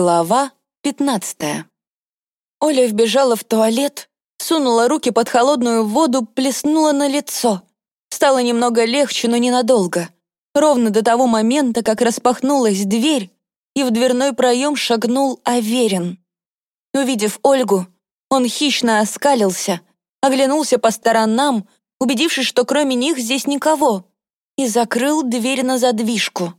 Глава пятнадцатая. Оля вбежала в туалет, сунула руки под холодную воду, плеснула на лицо. Стало немного легче, но ненадолго. Ровно до того момента, как распахнулась дверь, и в дверной проем шагнул Аверин. Увидев Ольгу, он хищно оскалился, оглянулся по сторонам, убедившись, что кроме них здесь никого, и закрыл дверь на задвижку.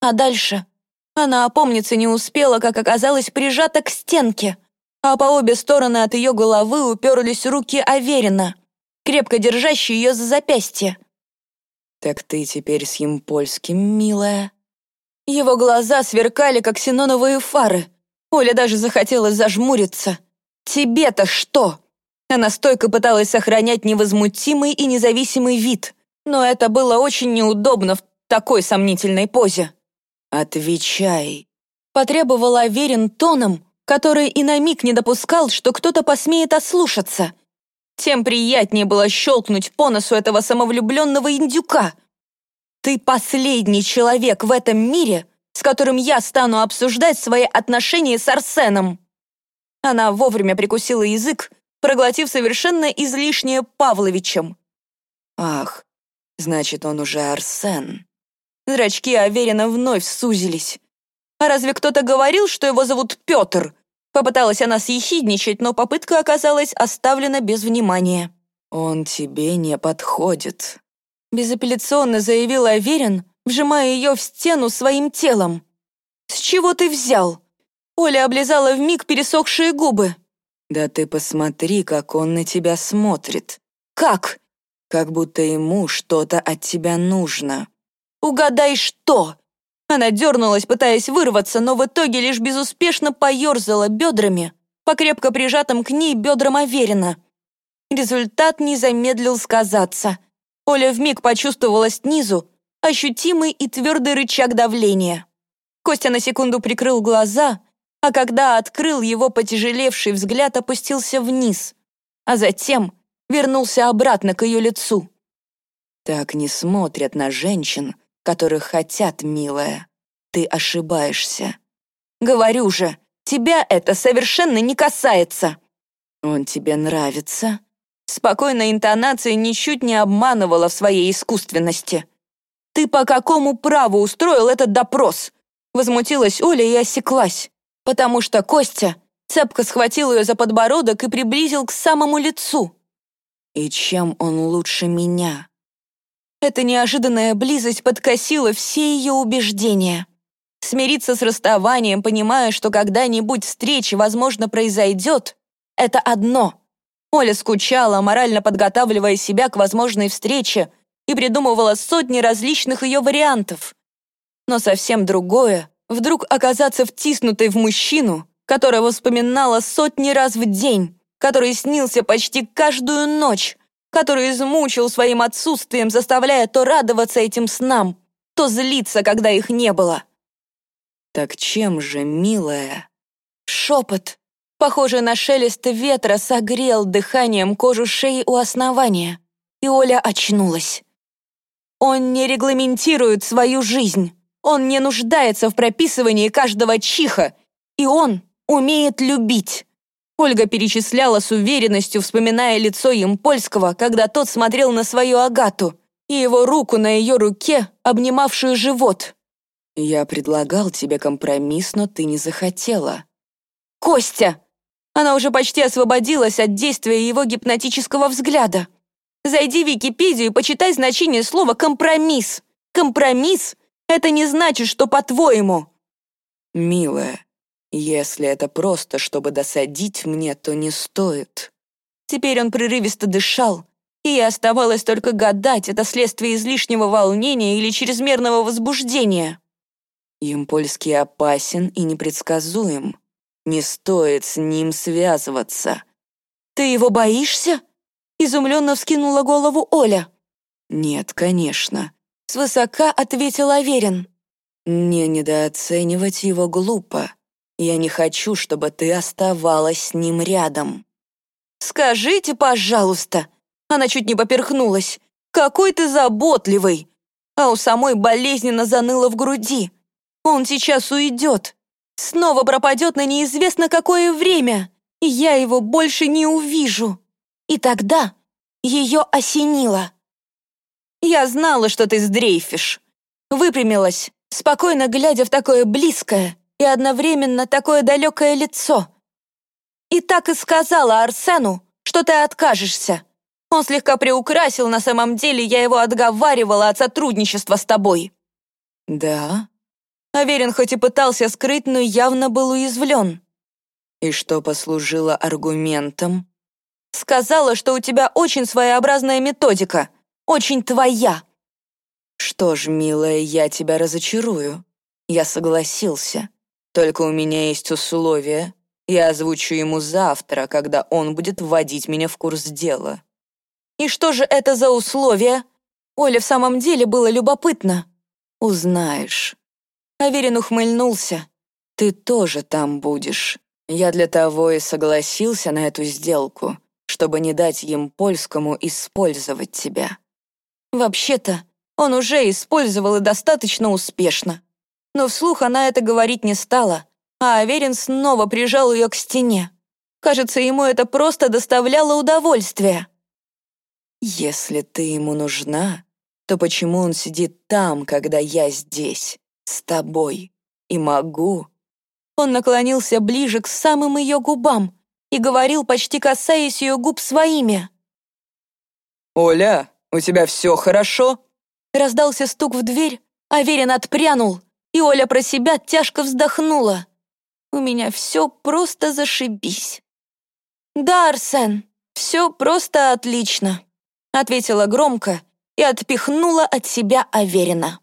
А дальше она опомниться не успела, как оказалась прижата к стенке, а по обе стороны от ее головы уперлись руки Аверина, крепко держащие ее за запястье. «Так ты теперь с Емпольским, милая?» Его глаза сверкали, как синоновые фары. Оля даже захотела зажмуриться. «Тебе-то что?» Она стойко пыталась сохранять невозмутимый и независимый вид, но это было очень неудобно в такой сомнительной позе. «Отвечай!» Потребовал Аверин тоном, который и на миг не допускал, что кто-то посмеет ослушаться. Тем приятнее было щелкнуть по носу этого самовлюбленного индюка. «Ты последний человек в этом мире, с которым я стану обсуждать свои отношения с Арсеном!» Она вовремя прикусила язык, проглотив совершенно излишнее Павловичем. «Ах, значит, он уже Арсен!» Зрачки Аверина вновь сузились. «А разве кто-то говорил, что его зовут Петр?» Попыталась она съехидничать, но попытка оказалась оставлена без внимания. «Он тебе не подходит», — безапелляционно заявил Аверин, вжимая ее в стену своим телом. «С чего ты взял?» Оля облизала вмиг пересохшие губы. «Да ты посмотри, как он на тебя смотрит. Как?» «Как будто ему что-то от тебя нужно». «Угадай, что!» Она дернулась, пытаясь вырваться, но в итоге лишь безуспешно поерзала бедрами, по крепко прижатым к ней бедрам Аверина. Результат не замедлил сказаться. Оля вмиг почувствовала снизу ощутимый и твердый рычаг давления. Костя на секунду прикрыл глаза, а когда открыл, его потяжелевший взгляд опустился вниз, а затем вернулся обратно к ее лицу. «Так не смотрят на женщин, которых хотят, милая. Ты ошибаешься. Говорю же, тебя это совершенно не касается. Он тебе нравится? Спокойная интонация ничуть не обманывала в своей искусственности. «Ты по какому праву устроил этот допрос?» Возмутилась Оля и осеклась, потому что Костя цепко схватил ее за подбородок и приблизил к самому лицу. «И чем он лучше меня?» Эта неожиданная близость подкосила все ее убеждения. Смириться с расставанием, понимая, что когда-нибудь встреча, возможно, произойдет, это одно. Оля скучала, морально подготавливая себя к возможной встрече и придумывала сотни различных ее вариантов. Но совсем другое — вдруг оказаться втиснутой в мужчину, которого вспоминала сотни раз в день, который снился почти каждую ночь, который измучил своим отсутствием, заставляя то радоваться этим снам, то злиться, когда их не было. «Так чем же, милая?» Шепот, похожий на шелест ветра, согрел дыханием кожу шеи у основания, и Оля очнулась. Он не регламентирует свою жизнь, он не нуждается в прописывании каждого чиха, и он умеет любить. Ольга перечисляла с уверенностью, вспоминая лицо Емпольского, когда тот смотрел на свою Агату, и его руку на ее руке, обнимавшую живот. «Я предлагал тебе компромисс, но ты не захотела». «Костя!» Она уже почти освободилась от действия его гипнотического взгляда. «Зайди в Википедию и почитай значение слова «компромисс». Компромисс — это не значит, что по-твоему». «Милая, если это просто, чтобы досадить мне, то не стоит. Теперь он прерывисто дышал, и оставалось только гадать, это следствие излишнего волнения или чрезмерного возбуждения. Импольский опасен и непредсказуем. Не стоит с ним связываться. «Ты его боишься?» Изумленно вскинула голову Оля. «Нет, конечно», — свысока ответил Аверин. «Не недооценивать его глупо. Я не хочу, чтобы ты оставалась с ним рядом». «Скажите, пожалуйста!» Она чуть не поперхнулась. «Какой ты заботливый!» А у самой болезненно заныло в груди. «Он сейчас уйдет. снова пропадет на неизвестно какое время, и я его больше не увижу. И тогда ее осенило. Я знала, что ты сдрейфишь. Выпрямилась, спокойно глядя в такое близкое и одновременно такое далекое лицо. И так и сказала Арсену, что ты откажешься. Он слегка приукрасил, на самом деле я его отговаривала от сотрудничества с тобой. Да? Аверин хоть и пытался скрыть, но явно был уязвлен. И что послужило аргументом? Сказала, что у тебя очень своеобразная методика, очень твоя. Что ж, милая, я тебя разочарую. Я согласился. Только у меня есть условия. Я озвучу ему завтра, когда он будет вводить меня в курс дела. И что же это за условия? Оле в самом деле было любопытно. Узнаешь. Аверин ухмыльнулся. Ты тоже там будешь. Я для того и согласился на эту сделку, чтобы не дать им польскому использовать тебя. Вообще-то, он уже использовал и достаточно успешно. Но вслух она это говорить не стала, а Аверин снова прижал ее к стене. Кажется, ему это просто доставляло удовольствие. «Если ты ему нужна, то почему он сидит там, когда я здесь, с тобой, и могу?» Он наклонился ближе к самым ее губам и говорил, почти касаясь ее губ своими. «Оля, у тебя все хорошо?» Раздался стук в дверь, Аверин отпрянул, и Оля про себя тяжко вздохнула. «У меня все просто зашибись». «Да, Арсен, все просто отлично», ответила громко и отпихнула от себя Аверина.